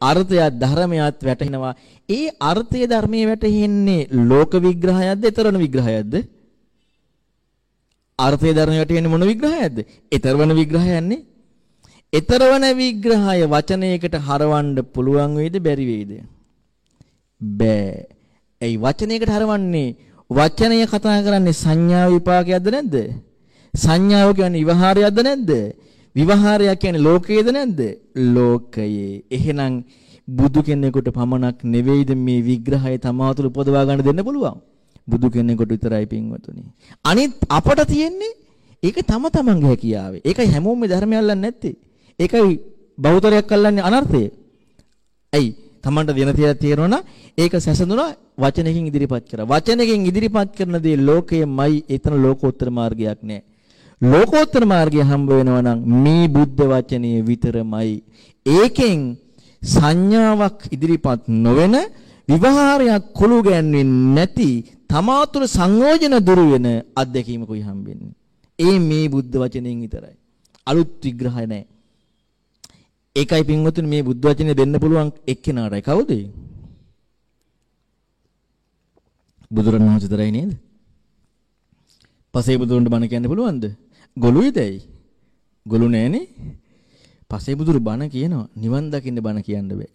අර්ථයත් ධර්මයත් වැටහෙනවා. ඒ අර්ථය ධර්මයේ වැටහෙන්නේ ලෝක විග්‍රහයක්ද, ඊතරණ විග්‍රහයක්ද? අර්ථය ධර්මයේ වැටෙන්නේ මොන විග්‍රහයක්ද? ඊතරවන විග්‍රහයන්නේ. ඊතරවන විග්‍රහය වචනයකට හරවන්න පුළුවන් වේද බැරි වේද? බෑ. ඒ වචනයකට හරවන්නේ වචනය කතා කරන්නේ සංඥා විපාකයක්ද නැද්ද? සංඥාව කියන්නේ විවහාරයක්ද නැද්ද? විවහාරයක් කියන්නේ ලෝකයේද නැද්ද? ලෝකයේ. එහෙනම් බුදු කෙනෙකුට පමණක් නෙවෙයිද මේ විග්‍රහය තමා තුළ උපදවා ගන්න දෙන්න පුළුවන්. බුදු කෙනෙකුට විතරයි පින්වතුනි. අනිත් අපට තියෙන්නේ ඒක තම තමන්ගේ හැකියාවේ. ඒකයි හැමෝම මේ ධර්මය අල්ලන්නේ නැත්තේ. ඒකයි බෞතරයක් අල්ලන්නේ අනර්ථය. ඇයි? තමන්ට දෙන තියලා තේරෙනවා ඒක සැසඳුණා වචනකින් ඉදිරිපත් කරා. වචනකින් ඉදිරිපත් කරන දේ ලෝකයේමයි එතන ලෝකෝත්තර මාර්ගයක් නෑ. ලෝකෝත්තර මාර්ගය හම්බ වෙනවා නම් මේ බුද්ධ වචනේ විතරමයි. ඒකෙන් සංඥාවක් ඉදිරිපත් නොවන විවහාරයක් කුළු ගැන්වෙන්නේ නැති තමාතුර සංයෝජන දුරු වෙන අත්දැකීමකුයි හම්බෙන්නේ. ඒ මේ බුද්ධ වචනයෙන් විතරයි. අලුත් විග්‍රහය නැහැ. ඒකයි පින්වතුනි මේ බුද්ධ වචනේ දෙන්න පුළුවන් එක්කෙනාටයි කවුද? බුදුරණවහන්සේ විතරයි නේද? පසේ බුදුරන්ට බණ කියන්න පුළුවන්ද? ගොළුයිද ඇයි? ගොළු නෑනේ. පසේ බුදුරු බණ කියනවා නිවන් දකින්න බණ කියන්න බෑ.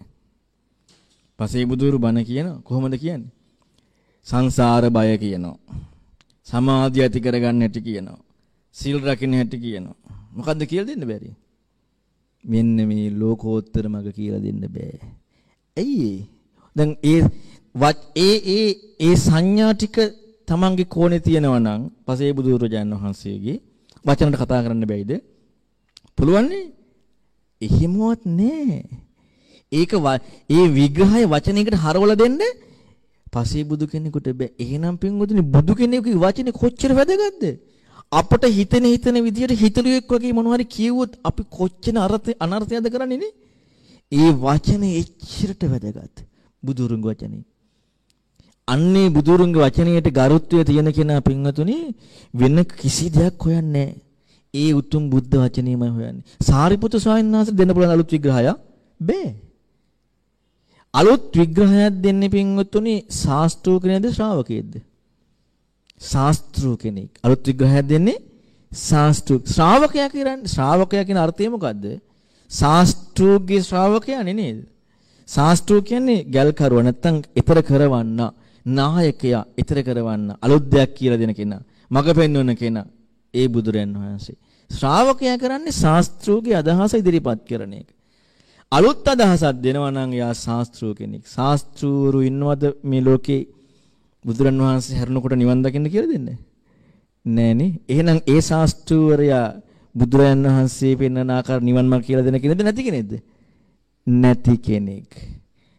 පසේ බුදුරු බණ කියන කොහොමද කියන්නේ? සංසාර බය කියනවා. සමාධිය ඇති කරගන්න හැටි කියනවා. සීල් රකින්න හැටි කියනවා. මොකද්ද කියලා දෙන්න බැරි? මෙන්න මේ ලෝකෝත්තර මඟ කියලා දෙන්න බෑ. ඇයි දැන් ඒ ඒ ඒ ඒ සංඥා ටික තමන්ගේ කෝණේ තියෙනවා නම් පසේ බුදුරජාණන් වහන්සේගේ වචනට කතා කරන්න බැයිද? පුළුවන් නේ? එහෙමවත් නෑ. ඒක ඒ විග්‍රහය වචනයකට හරවලා දෙන්න පසේ බුදු කෙනෙකුට බෑ. එහෙනම් පින්වතුනි බුදු කෙනෙකුගේ වචනේ කොච්චර වැදගත්ද? අපට හිතෙන හිතෙන විදියට හිතලුවෙක් වගේ මොනවාරි කියවුවොත් අපි කොච්චර අර්ථ අනර්ථයද කරන්නේ නේ? ඒ වචනේ එච්චරට වැදගත්. බුදුරුංග වචනේ. අන්නේ බුදුරුන්ගේ වචනයට ගරුත්වය තියෙන කෙනා පින්වතුනි වෙන කිසි දෙයක් හොයන්නේ ඒ උතුම් බුද්ධ වචනේමයි හොයන්නේ. සාරිපුත්‍ර ස්වාමීන් වහන්සේ දෙන්න පුළුවන් අලුත් විග්‍රහයක් බෑ. අලුත් විග්‍රහයක් දෙන්නේ පින්වතුනි ශාස්ත්‍රෝ කෙනෙක්ද ශ්‍රාවකයෙක්ද? ශාස්ත්‍රෝ කෙනෙක්. අලුත් විග්‍රහයක් දෙන්නේ ශාස්ත්‍රු ශ්‍රාවකයා කියන්නේ ශ්‍රාවකයා කියන අර්ථය මොකද්ද? ශාස්ත්‍රෝගේ ශ්‍රාවකයා නේද? ශාස්ත්‍රෝ කියන්නේ ගල් කරුව නැත්තම් ඊතර කරවන්නා නායකයා ඊතර කරවන්න අලුත් දෙයක් කියලා දෙන කෙනා මඟ පෙන්වන කෙනා ඒ බුදුරයන් වහන්සේ. ශ්‍රාවකයා කරන්නේ ශාස්ත්‍රූගේ අදහස ඉදිරිපත් කරන එක. අලුත් අදහසක් දෙනවා නම් යා ශාස්ත්‍රූ කෙනෙක්. ශාස්ත්‍රූරු ඉන්නවද මේ ලෝකේ? බුදුරන් වහන්සේ හැරුණකොට නිවන් දකින්න කියලා දෙන්නේ? නෑනේ. එහෙනම් ඒ ශාස්ත්‍රූවරයා බුදුරයන් වහන්සේ පෙන්වන ආකාර නිවන් මාර්ග කියලා දෙන කෙනෙක්ද නැති කෙනෙක්ද? නැති කෙනෙක්.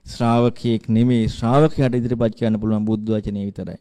ශ්‍රාවකයෙක් නෙමෙයි. ශ්‍රාවකයාට ඉදිරිපත් කරන්න පුළුවන් බුද්ධ වචනේ විතරයි.